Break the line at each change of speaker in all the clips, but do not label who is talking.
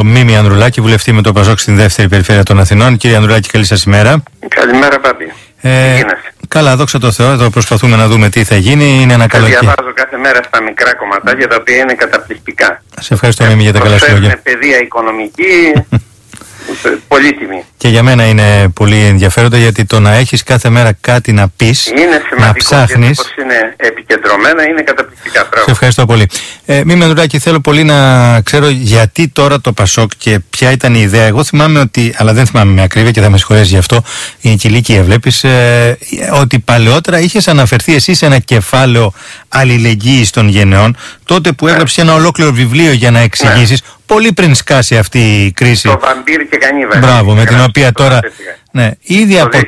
Ο Μίμη Ανδρουλάκη, βουλευτή με το Παζόκ στην δεύτερη περιφέρεια των Αθηνών. Κύριε Ανδρουλάκη, καλή σας ημέρα.
Καλημέρα, Πάπη.
Ε, καλά, δόξα τω Θεώ. Εδώ προσπαθούμε να δούμε τι θα γίνει. Είναι ένα καλό
Διαβάζω κάθε μέρα στα μικρά κομματάκια τα οποία είναι καταπληκτικά.
Σε ευχαριστώ, Μίμη, για τα καλά
σου λόγια. παιδεία οικονομική, πολύτιμη.
Και για μένα είναι πολύ ενδιαφέροντα γιατί το να έχεις κάθε μέρα κάτι να πεις, να ψάχνεις.
είναι επικεντρωμένα, είναι καταπληκτικά πράγματα.
Σε ευχαριστώ πολύ. Ε, Μη Μενδουράκη, θέλω πολύ να ξέρω γιατί τώρα το Πασόκ και ποια ήταν η ιδέα. Εγώ θυμάμαι ότι, αλλά δεν θυμάμαι με ακρίβεια και θα με συγχωρέσει γι' αυτό, η ηλικία βλέπεις, ε, ότι παλαιότερα είχες αναφερθεί εσύ σε ένα κεφάλαιο αλληλεγγύης των γενεών, τότε που ναι. έγραψε ένα ολόκληρο βιβλίο για να εξηγήσεις. Ναι πολύ πριν σκάσει αυτή η κρίση.
Το βαμπύρ και κανίβα.
Μπράβο, με την οποία τώρα. Ναι, ήδη
το από... 2004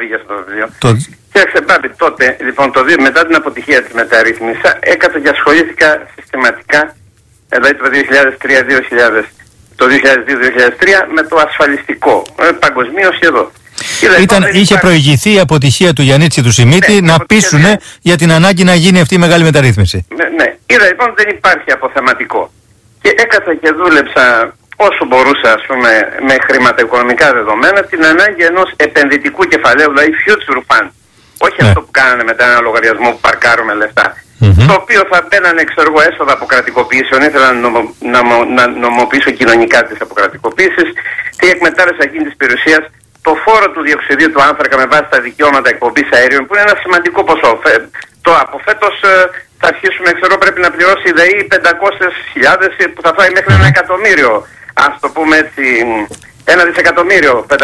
βγήκε στο βιβλίο. Το... Κοίταξε πάτη, τότε, λοιπόν, το, μετά την αποτυχία της μεταρρύθμισης, έκανα και ασχολήθηκα συστηματικά, δηλαδή το 2003-2000, το 2002-2003 με το ασφαλιστικό, ε, παγκοσμίως εδώ.
Ήταν, είχε προηγηθεί η αποτυχία του Γιάννη του Σιμίτη ναι, να πείσουν για την ανάγκη να γίνει αυτή η μεγάλη μεταρρύθμιση.
Ναι, ναι. Είδα λοιπόν δεν υπάρχει αποθεματικό και έκατα και δούλεψα όσο μπορούσα ας πούμε, με χρηματοοικονομικά δεδομένα την ανάγκη ενός επενδυτικού κεφαλαίου, δηλαδή future fund. Όχι ναι. αυτό που κάνανε μετά ένα λογαριασμό που παρκάρουμε λεφτά. Mm-hmm. Το οποίο θα μπαίνανε ξέρω εγώ, έσοδα αποκρατικοποιήσεων. Ήθελα να, νομο, να, να νομοποιήσω κοινωνικά τις αποκρατικοποίησεις. Τι εκμετάλλευσα εκείνης της περιουσίας το φόρο του διοξιδίου του άνθρακα με βάση τα δικαιώματα εκπομπής αέριων, που είναι ένα σημαντικό ποσό. Το από φέτος ε, θα αρχίσουμε, ξέρω, πρέπει να πληρώσει η ΔΕΗ 500.000 που θα φάει μέχρι ένα εκατομμύριο. Α το πούμε έτσι, ένα δισεκατομμύριο, 500,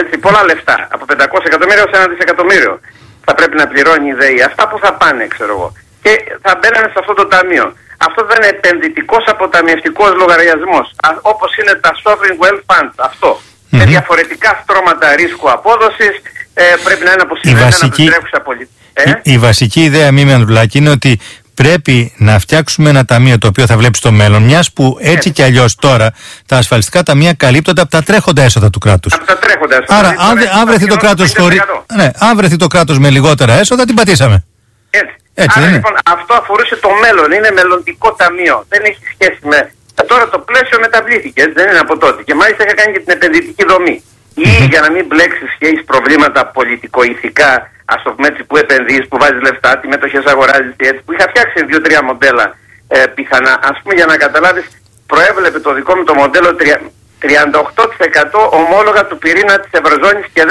έτσι, πολλά λεφτά. Από 500 εκατομμύρια σε ένα δισεκατομμύριο θα πρέπει να πληρώνει η ΔΕΗ. Αυτά που θα πάνε, ξέρω εγώ. Και θα μπαίνανε σε αυτό το ταμείο. Αυτό δεν είναι επενδυτικός αποταμιευτικός λογαριασμός. Όπως είναι τα sovereign wealth funds. Αυτό. Mm-hmm. Με διαφορετικά στρώματα ρίσκου απόδοσης. Ε, πρέπει να είναι αποσυμμένα βασική... να τρέχουσα πολιτική.
Ε; Η, η, βασική ιδέα, Μίμη Ανδρουλάκη, είναι ότι πρέπει να φτιάξουμε ένα ταμείο το οποίο θα βλέπει στο μέλλον, μιας που έτσι ε. κι αλλιώς τώρα τα ασφαλιστικά ταμεία καλύπτονται από τα τρέχοντα έσοδα του κράτους.
Από τα τρέχοντα έσοδα.
Άρα, δηλαδή, αν, αν βρεθεί το κράτος ναι, αν βρεθεί το κράτος με λιγότερα έσοδα, την πατήσαμε.
Έτσι. έτσι Άρα, λοιπόν, αυτό αφορούσε το μέλλον. Είναι μελλοντικό ταμείο. Δεν έχει σχέση με. Ε, τώρα το πλαίσιο μεταβλήθηκε, έτσι δεν είναι από τότε. Και μάλιστα είχα κάνει και την επενδυτική δομή. Ή για να μην μπλέξεις και έχεις προβλήματα πολιτικο-ηθικά ας το πούμε έτσι, που επενδύεις, που βάζεις λεφτά, τι μετοχέ αγοράζεις, έτσι, που είχα φτιάξει δύο-τρία μοντέλα ε, πιθανά. Α πούμε για να καταλάβεις, προέβλεπε το δικό μου το μοντέλο 38% ομόλογα του πυρήνα της Ευρωζώνης και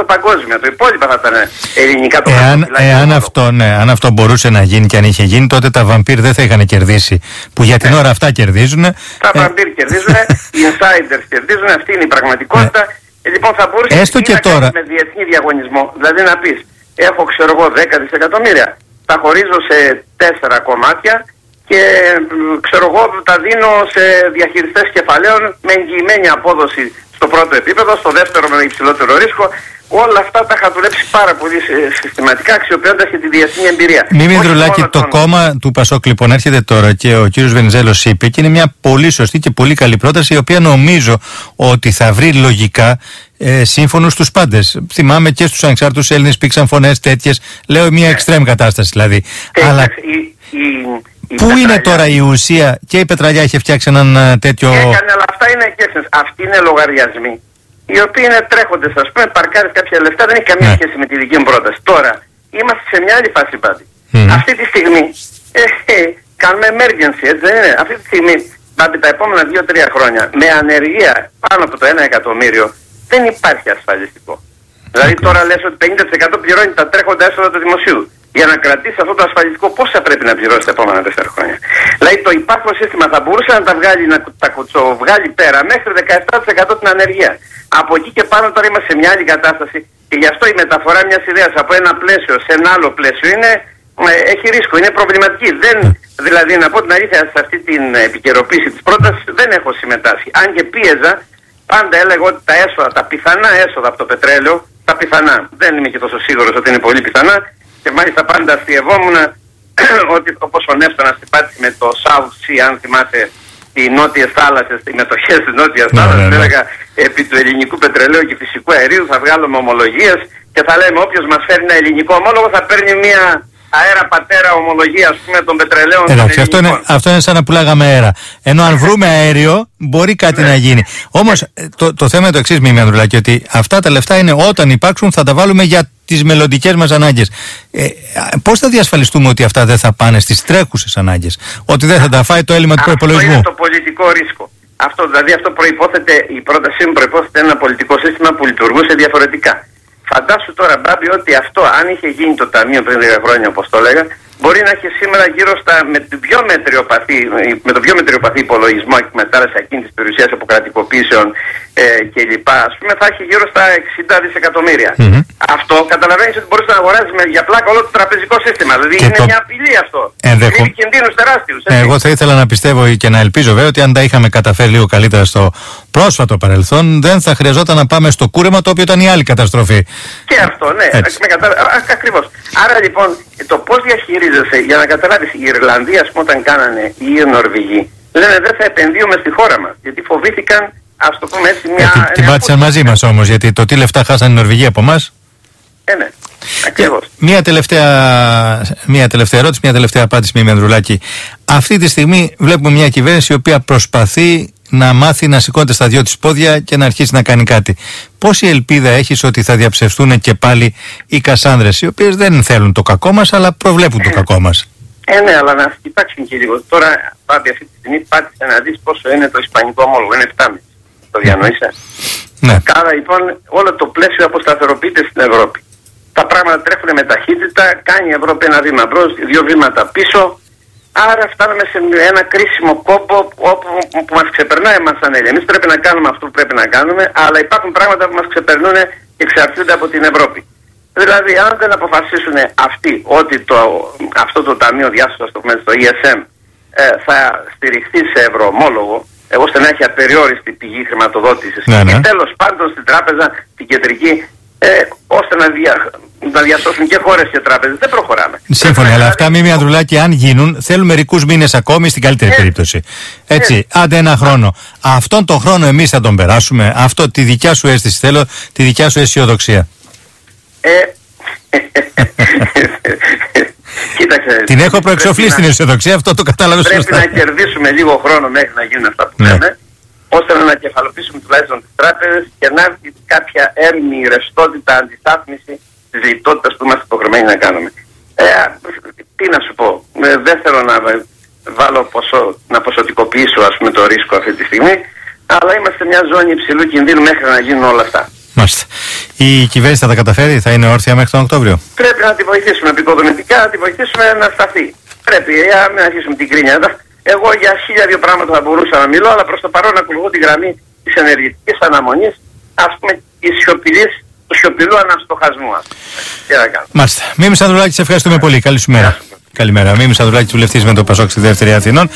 10% παγκόσμια. Το υπόλοιπο θα ήταν ελληνικά το
εάν, εάν, αυτό, ναι, αν αυτό μπορούσε να γίνει και αν είχε γίνει, τότε τα βαμπύρ δεν θα είχαν κερδίσει. Που για την ναι. ώρα αυτά κερδίζουν.
Τα ε... βαμπύρ κερδίζουν, οι insiders κερδίζουν, αυτή είναι η πραγματικότητα. Ναι. Ε, λοιπόν, θα μπορούσε
Έστω και
να
τώρα.
με διεθνή διαγωνισμό. Δηλαδή να πεις, έχω ξέρω εγώ 10 δισεκατομμύρια. Τα χωρίζω σε 4 κομμάτια και ξέρω εγώ τα δίνω σε διαχειριστές κεφαλαίων με εγγυημένη απόδοση στο πρώτο επίπεδο, στο δεύτερο με υψηλότερο ρίσκο. Όλα αυτά τα είχα δουλέψει πάρα πολύ συστηματικά αξιοποιώντας και τη διεθνή εμπειρία.
Μη Μητρουλάκη, το τον... κόμμα του Πασόκ λοιπόν έρχεται τώρα και ο κύριος Βενιζέλος είπε και είναι μια πολύ σωστή και πολύ καλή πρόταση η οποία νομίζω ότι θα βρει λογικά ε, σύμφωνο στους πάντες. Θυμάμαι και στους ανεξάρτητους Έλληνες υπήρξαν φωνές τέτοιες. Λέω μια εξτρέμ κατάσταση δηλαδή.
Ε, Αλλά... Η, η,
Πού είναι τώρα η ουσία και η Πετραλιά είχε φτιάξει έναν ε, τέτοιο.
Έκανε, αλλά αυτά είναι εκθέσει. Αυτοί είναι λογαριασμοί. Οι οποίοι είναι τρέχοντες, ας πούμε, παρκάρεις κάποια λεφτά, δεν έχει καμία ναι. σχέση με τη δική μου πρόταση. Τώρα, είμαστε σε μια άλλη φάση πάντη. Αυτή τη στιγμή, ε, ε, κάνουμε emergency, έτσι δεν είναι. Αυτή τη στιγμή, πάντη τα επόμενα 2-3 χρόνια, με ανεργία πάνω από το 1 εκατομμύριο, δεν υπάρχει ασφαλιστικό. Δηλαδή τώρα λες ότι 50% πληρώνει τα τρέχοντα έσοδα του δημοσίου για να κρατήσει αυτό το ασφαλιστικό, πώς θα πρέπει να πληρώσει τα επόμενα τέσσερα χρόνια. Δηλαδή το υπάρχον σύστημα θα μπορούσε να τα βγάλει, να τα βγάλει πέρα μέχρι 17% την ανεργία. Από εκεί και πάνω τώρα είμαστε σε μια άλλη κατάσταση και γι' αυτό η μεταφορά μιας ιδέας από ένα πλαίσιο σε ένα άλλο πλαίσιο είναι, ε, έχει ρίσκο, είναι προβληματική. Δεν, δηλαδή, να πω την αλήθεια, σε αυτή την επικαιροποίηση της πρότασης δεν έχω συμμετάσχει. Αν και πίεζα, πάντα έλεγα ότι τα έσοδα, τα πιθανά έσοδα από το πετρέλαιο, τα πιθανά, δεν είμαι και τόσο σίγουρος ότι είναι πολύ πιθανά, και μάλιστα πάντα αστειευόμουν ότι όπως ο Νεύστονας πάτησε με το South Sea, αν θυμάστε, οι νότιες θάλασσες, οι μετοχές της νότιας ναι, θάλασσας, ναι, ναι. έλεγα επί του ελληνικού πετρελαίου και φυσικού αερίου θα βγάλουμε ομολογίες και θα λέμε όποιος μας φέρει ένα ελληνικό ομόλογο θα παίρνει μια αέρα πατέρα ομολογία, ας πούμε, των πετρελαίων.
Εντάξει, αυτό είναι, αυτό είναι σαν να πουλάγαμε αέρα. Ενώ αν βρούμε αέριο, μπορεί κάτι να γίνει. Όμως το, το θέμα είναι το εξής, Μίμη Ανδρουλάκη, ότι αυτά τα λεφτά είναι όταν υπάρξουν θα τα βάλουμε για τις μελλοντικές μας ανάγκες. Ε, Πώς θα διασφαλιστούμε ότι αυτά δεν θα πάνε στις τρέχουσες ανάγκες, ότι δεν θα τα φάει το έλλειμμα του προπολογισμού.
Αυτό είναι το πολιτικό ρίσκο. Αυτό, δηλαδή αυτό προϋπόθεται, η πρότασή μου προϋπόθεται ένα πολιτικό σύστημα που λειτουργούσε διαφορετικά. Φαντάσου τώρα, Μπάμπη, ότι αυτό, αν είχε γίνει το Ταμείο πριν 10 χρόνια, όπως το έλεγα, μπορεί να έχει σήμερα γύρω στα, με, το πιο μετριοπαθή, με το πιο μετριοπαθή υπολογισμό εκμετάλλευση εκείνη τη περιουσία αποκρατικοποίησεων ε, κλπ. Α πούμε, θα έχει γύρω στα 60 δισεκατομμύρια. Mm-hmm. Αυτό καταλαβαίνεις ότι μπορείς να αγοράζεις για πλάκα όλο το τραπεζικό σύστημα. Δηλαδή και είναι το... μια απειλή αυτό.
Ενδεχο...
Είναι κινδύνους τεράστιους.
Εγώ θα ήθελα να πιστεύω και να ελπίζω βέβαια ότι αν τα είχαμε καταφέρει λίγο καλύτερα στο πρόσφατο παρελθόν, δεν θα χρειαζόταν να πάμε στο κούρεμα το οποίο ήταν η άλλη καταστροφή.
Και αυτό, ναι. Κατα... Ακριβώς. Άρα λοιπόν, το πώς διαχειρίζεσαι, για να καταλάβεις, η Ιρλανδία, ας πούμε, όταν κάνανε ή οι Νορβηγοί, λένε δεν θα επενδύουμε στη χώρα μας. Γιατί φοβήθηκαν, ας το πούμε έτσι, μια.
Ε, την πάτησαν μαζί μας όμως, γιατί το τι λεφτά χάσανε οι Νορβηγοί από εμάς.
Ε, ναι. Ακριβώς.
Μία τελευταία, μία τελευταία ερώτηση, μία τελευταία απάντηση, Μίμη Ανδρουλάκη. Αυτή τη στιγμή βλέπουμε μια κυβέρνηση η οποία προσπαθεί να μάθει να σηκώνεται στα δυο της πόδια και να αρχίσει να κάνει κάτι. Πόση ελπίδα έχεις ότι θα διαψευστούν και πάλι οι Κασάνδρες, οι οποίες δεν θέλουν το κακό μας, αλλά προβλέπουν το κακό μας;
Ε, ναι, αλλά να κοιτάξουν και λίγο. Τώρα, πάτε αυτή τη στιγμή, πάτησε να δεις πόσο είναι το ισπανικό ομόλογο. Είναι 7,5. Το διανοείσαι.
Ναι.
Κάρα λοιπόν όλο το πλαίσιο αποσταθεροποιείται στην Ευρώπη. Τα πράγματα τρέχουν με ταχύτητα, κάνει η Ευρώπη ένα βήμα μπρος, δύο βήματα πίσω. Άρα φτάνουμε σε ένα κρίσιμο κόμπο όπου, που μας ξεπερνάει εμάς σαν Έλληνες. Εμείς πρέπει να κάνουμε αυτό που πρέπει να κάνουμε, αλλά υπάρχουν πράγματα που μας ξεπερνούν και εξαρτούνται από την Ευρώπη. Δηλαδή, αν δεν αποφασίσουν αυτοί ότι το, αυτό το Ταμείο Διάσωσης, το το ESM, ε, θα στηριχθεί σε ευρωομόλογο, ώστε να έχει απεριόριστη πηγή χρηματοδότηση. Ναι, ναι. Και τέλο πάντων στην τράπεζα, την κεντρική, ε, ώστε να, δια, να διασώσουν και χώρε και τράπεζε. Δεν προχωράμε.
Σύμφωνα, αλλά αυτά, Μίμη Ανδρουλάκη, αν γίνουν, θέλουν μερικού μήνε ακόμη στην καλύτερη περίπτωση. Έτσι, άντε ένα χρόνο. Αυτόν τον χρόνο εμεί θα τον περάσουμε. Αυτό, τη δικιά σου αίσθηση θέλω, τη δικιά σου αισιοδοξία.
Ε, Κοίταξε,
την έχω προεξοφλήσει την αισιοδοξία, αυτό το κατάλαβες
σωστά. Πρέπει να κερδίσουμε λίγο χρόνο μέχρι να γίνουν αυτά που ναι. λέμε ώστε να ανακεφαλοποιήσουμε τουλάχιστον τις τράπεζες και να έρθει κάποια έρμη, ρευστότητα, αντιστάθμιση της λιτότητας που είμαστε υποχρεωμένοι να κάνουμε. Ε, τι να σου πω, ε, δεν θέλω να βάλω ποσό, να ποσοτικοποιήσω ας πούμε, το ρίσκο αυτή τη στιγμή, αλλά είμαστε μια ζώνη υψηλού κινδύνου μέχρι να γίνουν όλα αυτά.
Μάλιστα. Η κυβέρνηση θα τα καταφέρει, θα είναι όρθια μέχρι τον Οκτώβριο.
Πρέπει να τη βοηθήσουμε επικοδομητικά, να τη βοηθήσουμε να σταθεί. Πρέπει, για να μην αρχίσουμε την κρίνια. Εγώ για χίλια δύο πράγματα θα μπορούσα να μιλώ, αλλά προς το παρόν ακολουθώ τη γραμμή της ενεργητικής αναμονής, ας πούμε, της σιωπηλής, του σιωπηλού αναστοχασμού. Τι να κάνω.
Μάλιστα. Μίμη Σανδρουλάκη, σε ευχαριστούμε πολύ. Καλή σου μέρα. Καλημέρα. Μίμη Σανδρουλάκη, βουλευτής με το Πασόκ στη δεύτερη Αθηνών.